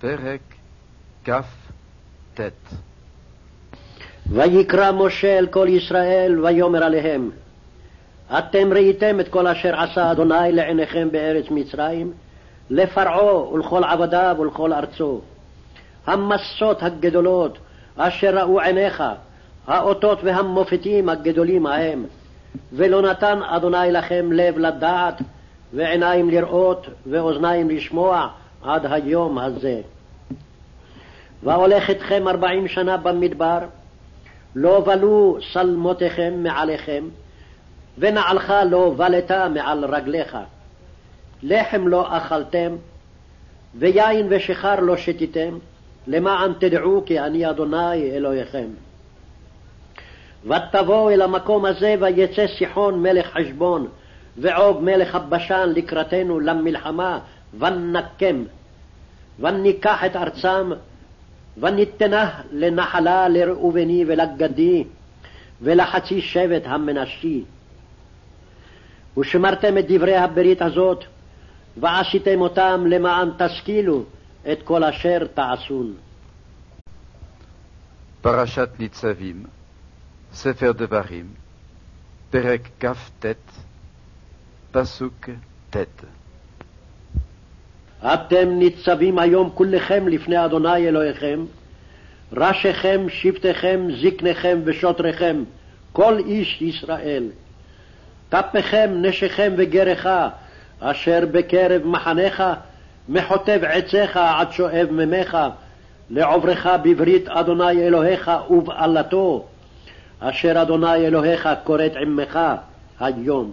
פרק כ"ט. ויקרא משה אל כל ישראל ויאמר עליהם אתם ראיתם את כל אשר עשה אדוני לעיניכם בארץ מצרים לפרעה ולכל עבדיו ולכל ארצו. המסות הגדולות אשר ראו עיניך האותות והמופתים הגדולים ההם ולא נתן אדוני לכם לב לדעת ועיניים לראות ואוזניים לשמוע עד היום הזה. והולך אתכם ארבעים שנה במדבר, לא בלו שלמותיכם מעליכם, ונעלך לא בלטה מעל רגליך. לחם לא אכלתם, ויין ושיכר לא שתיתם, למען תדעו כי אני אדוני אלוהיכם. ותבואו אל המקום הזה ויצא סיחון מלך חשבון, ועוג מלך הבשן לקראתנו למלחמה, ונקם, וניקח את ארצם, וניתנה לנחלה לראובני ולגדי, ולחצי שבט המנשי. ושמרתם את דברי הברית הזאת, ועשיתם אותם למען תשכילו את כל אשר תעשון. פרשת ניצבים, ספר דברים, פרק כ"ט, פסוק ט' אתם ניצבים היום כולכם לפני אדוני אלוהיכם, ראשיכם, שבטיכם, זקניכם ושוטריכם, כל איש ישראל. טפכם, נשיכם וגרך, אשר בקרב מחניך, מחוטב עציך עד שואב ממך, לעוברך בברית אדוני אלוהיך ובעלתו, אשר אדוני אלוהיך כורת עמך היום.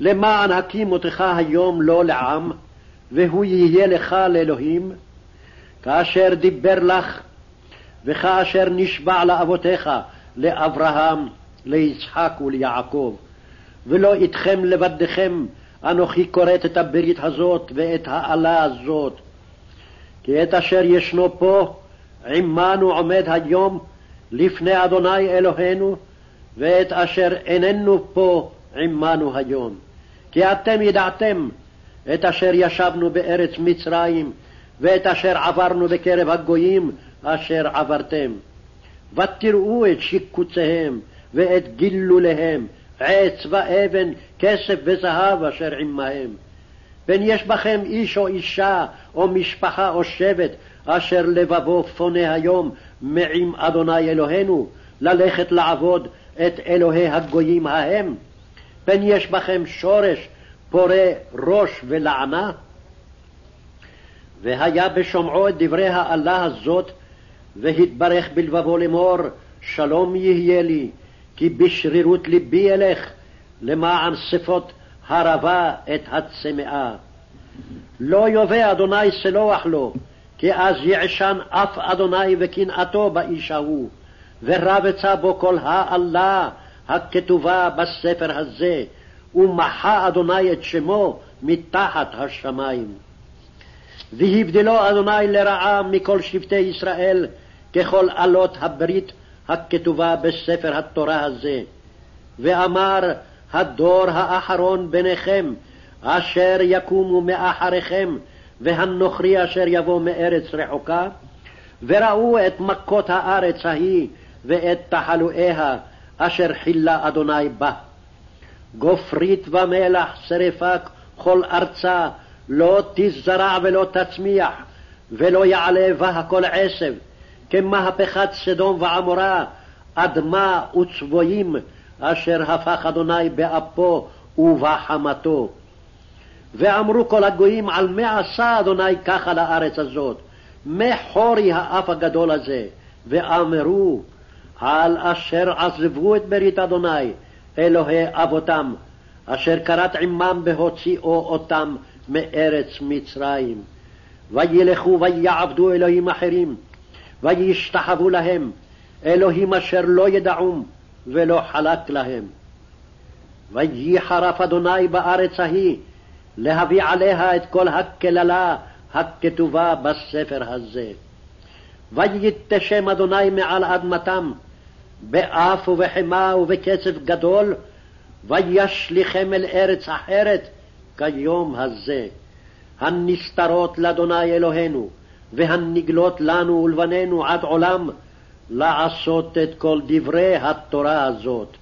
למען הקים אותך היום לא לעם, והוא יהיה לך לאלוהים, כאשר דיבר לך, וכאשר נשבע לאבותיך, לאברהם, ליצחק וליעקב. ולא איתכם לבדכם, אנוכי כורת את הברית הזאת ואת האלה הזאת. כי את אשר ישנו פה, עמנו עומד היום לפני אדוני אלוהינו, ואת אשר איננו פה עמנו היום. כי אתם ידעתם את אשר ישבנו בארץ מצרים, ואת אשר עברנו בקרב הגויים אשר עברתם. ותראו את שיקוציהם ואת גילוליהם, עץ ואבן, כסף וזהב אשר עמהם. פן יש בכם איש או אישה, או משפחה או שבט, אשר לבבו פונה היום מעם אדוני אלוהינו, ללכת לעבוד את אלוהי הגויים ההם. פן יש בכם שורש פורה ראש ולענה? והיה בשומעו את דברי האלה הזאת, והתברך בלבבו לאמור, שלום יהיה לי, כי בשרירות ליבי אלך, למען שפות הרבה את הצמאה. לא יובא אדוני סלוח לו, כי אז יעשן אף אדוני וקנאתו באיש ההוא, ורבצה בו כל האלה הכתובה בספר הזה, ומחה אדוני את שמו מתחת השמיים. והבדלו אדוני לרעה מכל שבטי ישראל, ככל עלות הברית הכתובה בספר התורה הזה. ואמר, הדור האחרון ביניכם, אשר יקומו מאחריכם, והנוכרי אשר יבוא מארץ רחוקה, וראו את מכות הארץ ההיא, ואת תחלואיה, אשר חילה אדוני בה. גופרית ומלח שרפה כל ארצה, לא תזרע ולא תצמיח, ולא יעלה בה הכל עשב, כמהפכת סדום ועמורה, אדמה וצבויים, אשר הפך אדוני באפו ובחמתו. ואמרו כל הגויים, על מה עשה אדוני ככה לארץ הזאת? מחורי האף הגדול הזה. ואמרו, על אשר עזבו את ברית אדוני, אלוהי אבותם, אשר כרת עמם בהוציאו אותם מארץ מצרים. וילכו ויעבדו אלוהים אחרים, וישתחוו להם, אלוהים אשר לא ידעום, ולא חלק להם. וייחרף אדוני בארץ ההיא, להביא עליה את כל הקללה הכתובה בספר הזה. ויתשם אדוני מעל אדמתם, באף ובחמה ובקצף גדול, וישליכם אל ארץ אחרת כיום הזה, הנסתרות לאדוני אלוהינו, והנגלות לנו ולבנינו עד עולם, לעשות את כל דברי התורה הזאת.